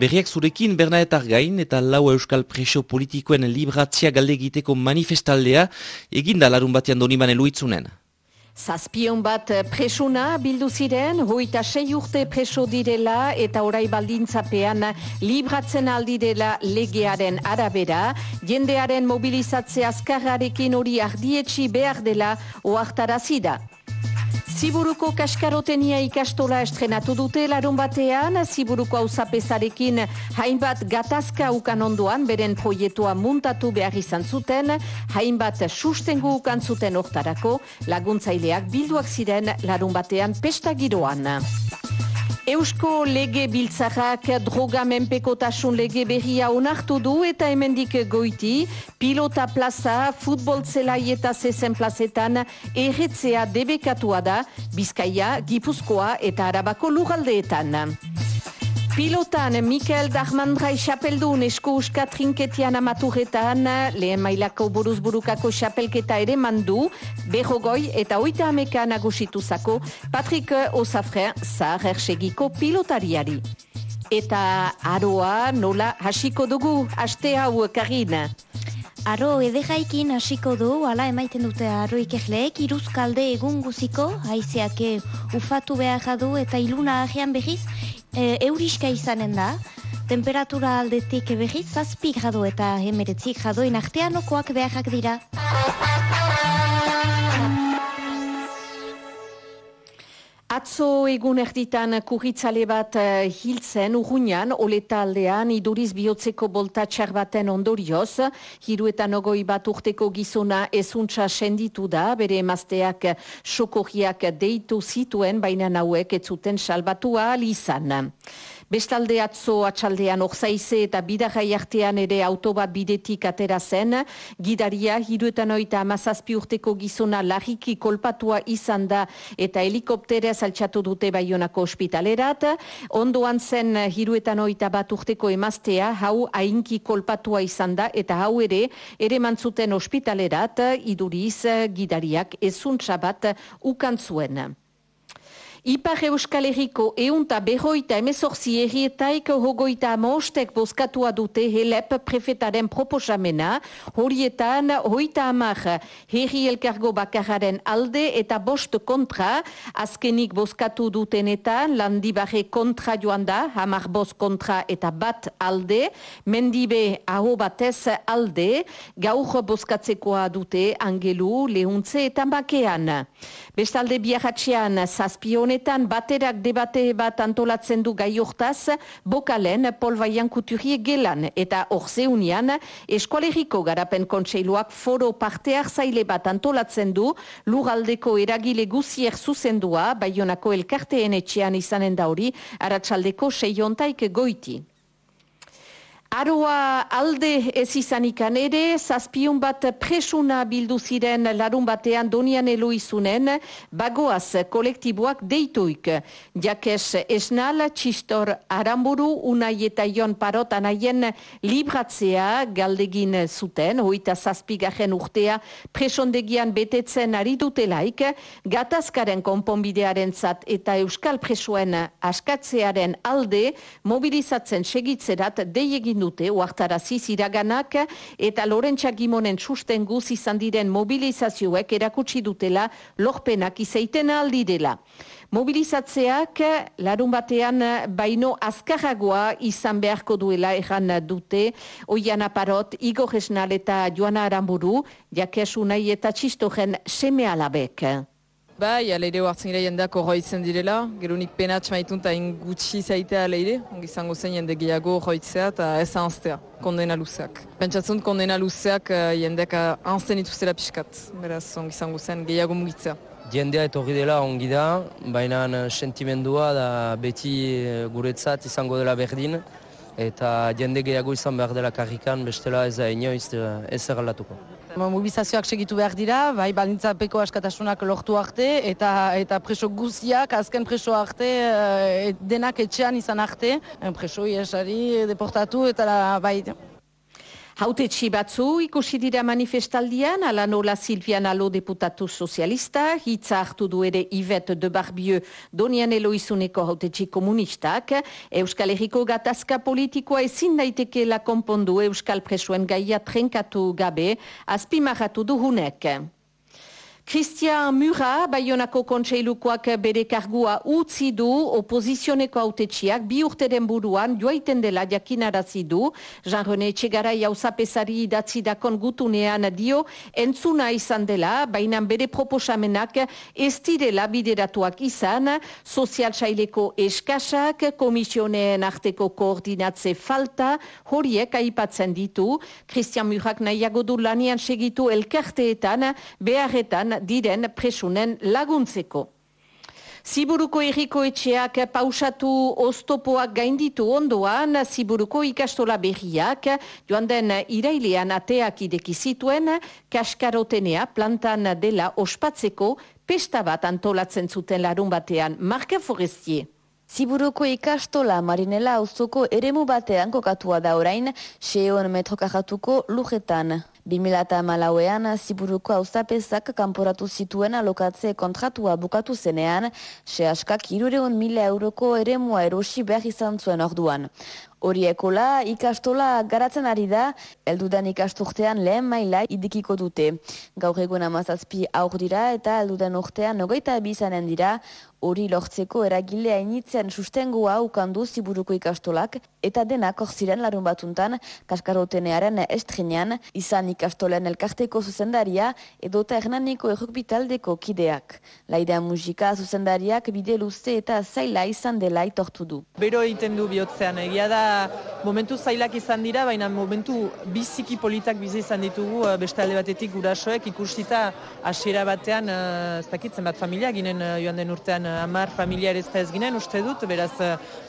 Berriak zurekin Bernaetar gain eta lau euskal preso politikoen libratzia galde egiteko manifestaldea eginda larun batean donimane luitzunen. Zazpion bat presuna bildu ziren, hoita sei urte preso direla eta orai baldintzapean libratzen aldirela legearen arabera, jendearen mobilizatze azkarrarekin hori ardietxi behar dela oartarazida. Ziburuko kaskarotenia ikastola estrenatu dute larun batean, Ziburuko hauzapezarekin hainbat gatazka ukan ondoan, beren proietua muntatu behar izan zuten, hainbat sustengu ukan zuten oktarako, laguntzaileak bilduak ziren larun batean pestagiroan. Eusko lege biltzarrak droga menpekotasun lege berria onartu du eta hemendik goiti, pilota plaza, futbol zelai eta zezen plazetan erretzea debekatua da, Bizkaia, Gipuzkoa eta Arabako lugaldeetan. Pilotan, Mikael Dahmandrai xapeldun esku uska trinketian amaturetan, lehen mailako buruzburukako xapelketa ere mandu, behogoi eta oita ameka nagusituzako Patrik Osafre zahar ersegiko pilotariari. Eta aroa nola hasiko dugu, aste hau karin. Aro edegaikin hasiko du, ala emaiten dute aro ikegleek, iruzkalde egun guziko, haizeak ufatu behar jadu eta iluna ahian behiz, e, euriska izanen da, temperatura aldetik behiz, zazpi grado eta hemeretzik jadoin artean okoak beharrak dira. Atzo egun erditan kurritzale bat uh, hiltzen urruñan, oleta aldean, iduriz bihotzeko boltatxar baten ondorioz, hiruetan ogoi bat urteko gizona ezuntza senditu da, bere emazteak sokorriak deitu zituen, baina nauek ez zuten salbatua izan. Bestalde atzo atxaldean orzaize eta bidagai artean ere autobat bidetik atera zen, gidaria hiruetan oita amazazpi urteko gizona larriki kolpatua izan da eta helikopterea saltxatu dute baionako ospitalerat, ondoan zen hiruetan oita bat urteko emaztea, hau hainki kolpatua izan da eta hau ere ere mantzuten ospitalerat, iduriz gidariak ezuntza bat ukantzuen. Ipar Euskal Herriko eunta behoita emezorzi errietaik hogoita amostek bozkatua dute helep prefetaren proposamena, horietan hoita amar herri elkargo bakararen alde eta bost kontra, azkenik bozkatu dutenetan landibarre kontra joan da, hamar bost kontra eta bat alde, mendibe aho batez alde, gaur bozkatzekoa dute angelu, lehuntze eta bakean. Bestalde biarratxean zazpionetan baterak debate bat antolatzen du gai hortaz, bokalen polbaian kuturie gelan eta orzeunian eskualeriko garapen kontseiluak foro parteak zaile bat antolatzen du lugaldeko eragile guzier zuzendua, baionako elkarteen etxean izanen da hori, aratsaldeko seiontaik goiti. Aroa alde ez izanikan ere, zazpion bat presuna bildu ziren larun batean donian eloizunen, bagoaz kolektiboak deituik. Jakes esnal, txistor aramburu, unai eta jon parot anaien libratzea galdegin zuten, hoita zazpigajen urtea presondegian betetzen ari dutelaik, gatazkaren konponbidearen zat eta euskal presuen askatzearen alde mobilizatzen segitzerat deiegin dute uartarazi ziraganak eta Lorentza Gimonen susten guz izan diren mobilizazioek erakutsi dutela lorpenak izaiten aldirela. Mobilizatzeak larun batean baino azkarragoa izan beharko duela erran dute Oiana Parot, Igor Esnal eta Joana Aramburu, jakesu nahi eta txistogen seme alabek. Bai, aleire hartzen gira jendeak horroitzen direla, gerunik penats maitun eta ingutsi zaitea aleire, izango zen jende gehiago horroitzea eta ez anztea, kondena luzeak. Pentsatzen kondena luzeak uh, jendeak anzten ituztela pixkat, beraz ongi izango zen gehiago mugitzea. Jendea etorri dela ongi da, baina sentimendua da beti eh, guretzat izango dela berdin, eta jende gehiago izan behar dela karrikan, bestela ez da inoiz eh, ez erralatuko. Mobilizazioak segitu behar dira, bai balintzapeko askatasunak lortu arte, eta eta preso guziak, azken preso arte, e, denak etxean izan arte, preso iesari deportatu, eta bai Hautetxi batzu ikusi dira manifestaldian, ala nola Silvian Alo deputatu sozialista, hitza hartu du ere Yvette de Barbieu donian eloizuneko hautetxi komunistak, Euskal Herriko gatazka politikoa ezin daiteke la konpondu Euskal Presuen gaia trenkatu gabe, azpimarratu duhunek. Christian Mura, Bayonako kontseilukoak bere kargua utzi du opozizioneko autetxiak bi urteren buruan joaiten dela jakinarazi du. Jean-René Txegara jauzapesari idatzi dakon gutunean dio entzuna izan dela, baina bere proposamenak ez direla bideratuak izan, sozial saileko eskasak, komisioneen arteko koordinatze falta, horiek aipatzen ditu. Christian Murak nahiago du lanian segitu elkarteetan, beharretan diren presunen laguntzeko. Ziburuko erriko etxeak pausatu oztopoak gainditu ondoan, Ziburuko ikastola berriak, joan den irailean ateak ideki zituen, kaskarotenea plantan dela ospatzeko, pesta bat antolatzen zuten larun batean, Marke Forestier. Ziburuko ikastola marinela auzoko eremu batean kokatua da orain, seon metrokajatuko lujetan. 2008an ziburuko auzapezak kanporatu zituen alokatze kontratua bukatu zenean, se askak irureun mila euroko eremua erosi behar izan zuen orduan. Horiekola ikastola garatzen ari da, eldudan ikasturtean lehen maila idikiko dute. Gaur egun amazazpi aur dira eta eldudan urtean nogeita bizanen dira, hori lortzeko eragilea initzen sustengoa ukandu ziburuko ikastolak eta denak orziren larun batuntan kaskarotenearen estrenean izan ikastolen elkarteko zuzendaria edota hernaniko errukbitaldeko kideak. Laidea musika zuzendariak bide luze eta zaila izan dela itortu du. Bero egiten du bihotzean egia da momentu zailak izan dira, baina momentu biziki politak bizi izan ditugu eh, beste alde batetik gurasoek ikusita hasiera batean eh, ez dakitzen bat familia ginen eh, joan den urtean amar familia ere ez ginen uste dut, beraz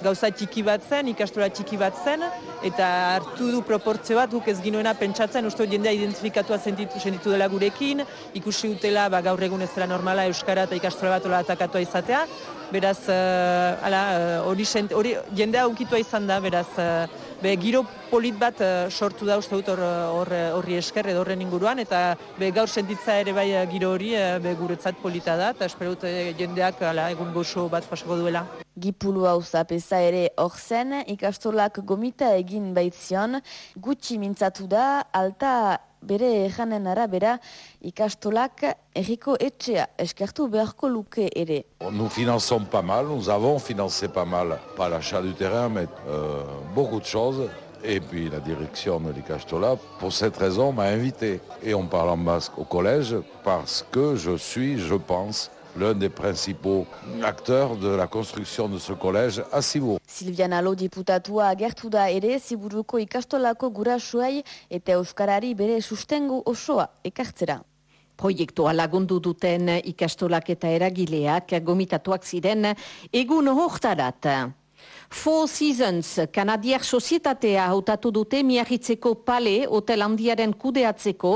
gauza txiki bat zen, ikastola txiki bat zen, eta hartu du proportzio bat guk ez ginoena pentsatzen, uste dut jendea identifikatua sentitu, sentitu dela gurekin, ikusi utela ba, gaur egun ez dela normala Euskara eta ikastola bat atakatua izatea, beraz, uh, ala, hori uh, jendea unkitua izan da, beraz, uh, be, giro polit bat uh, sortu da uste dut horri esker edo horren inguruan, eta be, gaur sentitza ere bai giro hori be, guretzat polita da, eta espero dut jendeak ala, egun goxo bat pasako duela. Nous finançons pas mal, nous avons financé pas mal, pas l'achat du terrain, mais euh, beaucoup de choses. Et puis la direction de l'Icastola, pour cette raison, m'a invité. Et on parle en basque au collège parce que je suis, je pense, l'un des principaux acteurs de la construction de ce collège à Cibourg. Silviana Alo diputatua agertu da ere Ziburuko ikastolako gurasuai eta Euskarari bere sustengu osoa ekartzera. Proiektua lagundu duten ikastolak eta eragileak gomitatuak ziren egun hortarat. Four Seasons, kanadiak sozietatea hautatu dute miagitzeko pale hotel handiaren kudeatzeko,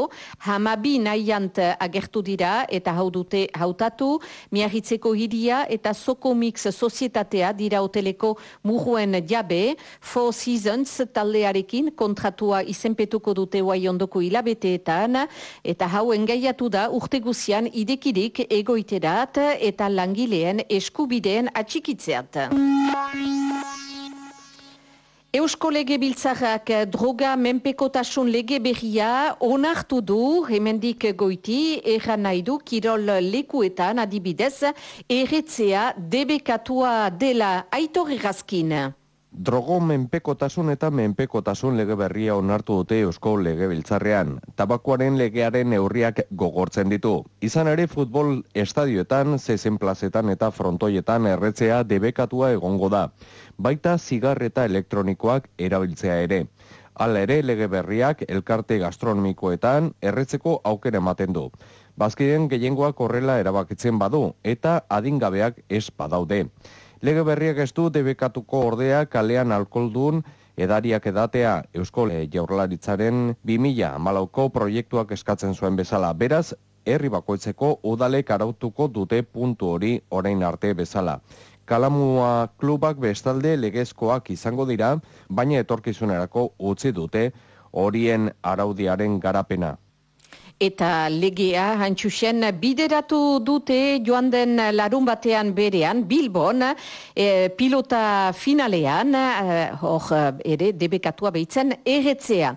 hamabi nahiant agertu dira eta hau dute hautatu, miagitzeko hiria eta Soko Mix sozietatea dira hoteleko muruen jabe, Four Seasons taldearekin kontratua izenpetuko dute ondoko hilabeteetan, eta hau engaiatu da urte guzian idekirik egoiterat eta langileen eskubideen atxikitzeat. Eusko lege biltzarrak droga menpekotasun lege berria onartu du, hemendik goiti, erran nahi du, kirol lekuetan adibidez, erretzea debekatua dela aitorri gazkin. Drogo menpekotasun eta menpekotasun lege berria onartu dute Eusko Legebiltzarrean. Tabakoaren legearen neurriak gogortzen ditu. Izan ere futbol estadioetan, zezen plazetan eta frontoietan erretzea debekatua egongo da. Baita zigarreta elektronikoak erabiltzea ere. Hala ere lege berriak elkarte gastronomikoetan erretzeko auken ematen du. Bazkiden gehiengoak horrela erabakitzen badu eta adingabeak ez badaude. Lege berriak ez du debekatuko ordea kalean alkoldun edariak edatea Eusko Jaurlaritzaren 2000 malauko proiektuak eskatzen zuen bezala. Beraz, herri bakoitzeko udalek arautuko dute puntu hori orain arte bezala. Kalamua klubak bestalde legezkoak izango dira, baina etorkizunerako utzi dute horien araudiaren garapena. Eta legea hantxusen bideratu dute joan den larun batean berean, Bilbon, e, pilota finalean, e, hor ere debekatua behitzen, erretzea.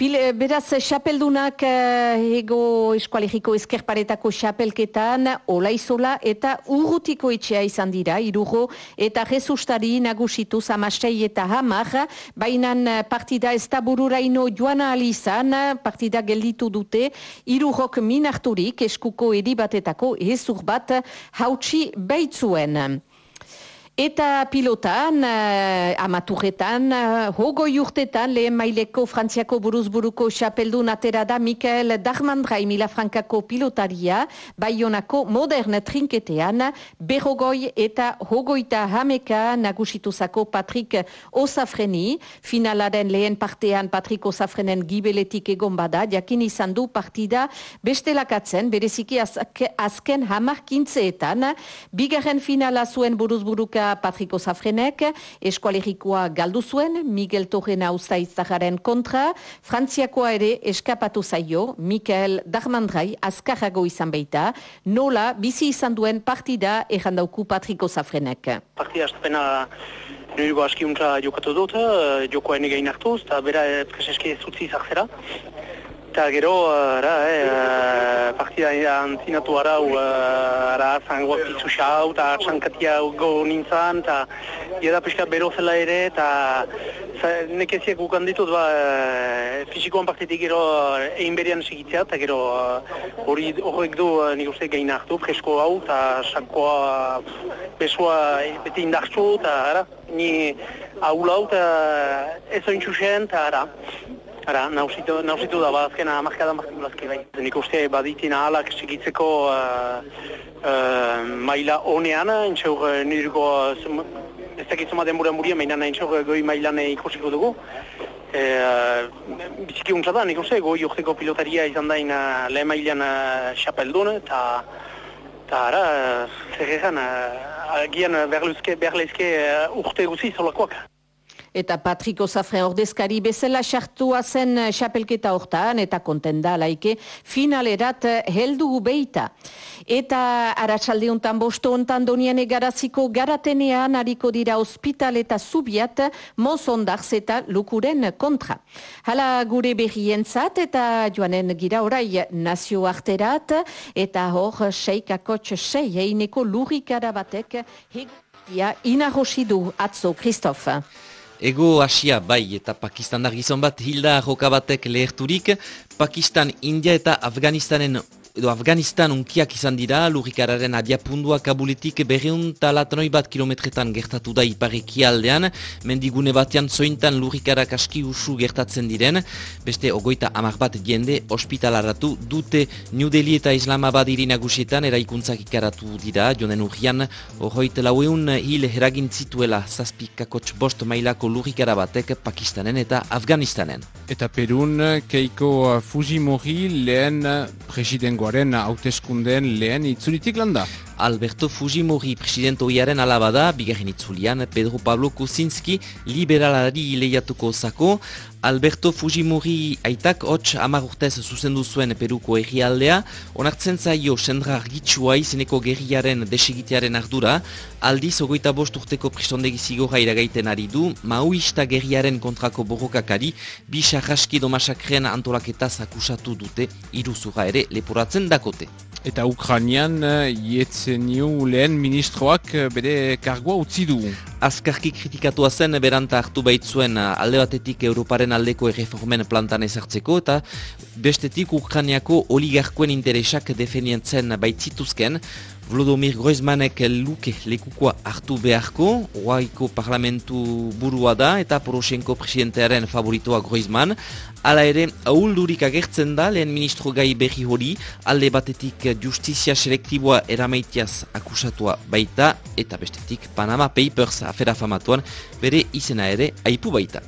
Pil, eh, beraz, xapeldunak uh, ego eskualegiko eskerparetako xapelketan olaizola eta urrutiko etxea izan dira, irugo eta jesustari nagusitu zamastei eta hamar, bainan eh, partida ez da bururaino joan alizan, partida gelditu dute, irugok minarturik eskuko edibatetako ezur bat hautsi baitzuen. Eta pilotan, uh, amaturretan, uh, hogoi urtetan, lehen maileko frantziako buruzburuko xapeldun atera da Mikael Darmandrai Mila Frankako pilotaria, baionako modern trinketean, berrogoi eta hogoita hameka nagusituzako Patrik Osafreni, finalaren lehen partean Patrik Osafrenen gibeletik egon bada, jakin izan du partida bestelakatzen, bereziki azken hamar kintzeetan, bigarren finala zuen buruzburuka Patriko Zafrenek, eskualerikoa galdu zuen, Miguel Torrena ustaiztaharen kontra, Frantziakoa ere eskapatu zaio, Mikael Darmandrai azkarrago izan baita, nola bizi izan duen partida errandauku Patriko Zafrenek. Partida astapena niriko askiuntza jokatu dut, eh, jokoa enegein hartuz, eta bera prezeski zutzi zartzera. Eta gero, ara, eh, partida antzinatu arau, uh, ara, zango pizzu xau, eta txankatia go nintzen, eta eda pixka bero zela ere, eta nekeziak gukan ditut, ba, fizikoan partitik gero egin berian segitzea, eta gero hori horrek du nik uste gain hartu, fresko hau, eta sakoa besoa beti indartzu, eta ara, ni hau lau, eta ez oin txusen, eta ara. Ara, nausitu, nausitu da, ba, azkena amarkadan bazkin bai. Nik uste baditin ahalak segitzeko uh, uh, maila honean, entxaur uh, nirgo, ez dakit zoma denbora muria, mainan entxaur goi mailan ikusiko dugu. E, biziki untsa da, nik uste, goi urteko pilotaria izan dain uh, lehen mailan xapeldun, eta eta ara, zer egan, agian berlezke uh, urte guzi zolakoak. Eta Patriko Zafre ordezkari bezala sartua zen xapelketa hortan eta kontenda laike finalerat heldu beita. Eta aratsalde hontan bosto hontan donian egaraziko garatenean hariko dira hospital eta zubiat mozondarz eta lukuren kontra. Hala gure berrientzat eta joanen gira orai nazio arterat eta hor seikakotx sei eineko lurikara batek hegia inarosidu atzo, Kristof. Ego Asia bai eta Pakistandar gizon bat hilda joka batek leherturik, Pakistan, India eta Afganistanen edo Afganistan unkiak izan dira, lurikararen adiapundua kabuletik berreun talatanoi bat kilometretan gertatu da ipareki aldean, mendigune batean zointan lurikarak aski usu gertatzen diren, beste ogoita amar bat jende ospitalaratu dute New Delhi eta Islamabad irinagusietan eraikuntzak ikaratu dira, jonen urrian, ogoit laueun hil heragin zituela zazpikakotx bost mailako lurikara batek Pakistanen eta Afganistanen. Eta Perun, Keiko Fujimori lehen presiden Goaren hauteskundeen lehen itzulitik landa. Alberto Fujimori presidentoiaren alabada, bigarren itzulian, Pedro Pablo Kuczynski liberalari lehiatuko zako. Alberto Fujimori aitak hotx amar urtez zuzendu zuen Peruko egialdea, onartzen zaio sendra argitsua izeneko gerriaren desegitearen ardura, aldiz ogoita bost urteko pristondegi zigorra iragaiten ari du, mauista gerriaren kontrako borrokakari, bi sarraski domasakrean antolaketaz akusatu dute, iruzura ere leporatzen dakote. Eta Ukrainian, ietzen lehen ministroak bere kargoa utzi du. Azkarki kritikatua zen beranta hartu baitzuen alde batetik Europaren aldeko erreformen plantan ezartzeko eta bestetik Ukrainiako oligarkoen interesak defendientzen baitzituzken, Vlodomir Groizmanek luke lekukoa hartu beharko, oaiko parlamentu burua da eta Poroshenko presidentearen favoritoa Groizman. Hala ere, ahuldurik agertzen da lehen ministro gai berri hori, alde batetik justizia selektiboa eramaitiaz akusatua baita, eta bestetik Panama Papers afera famatuan bere izena ere aipu baita.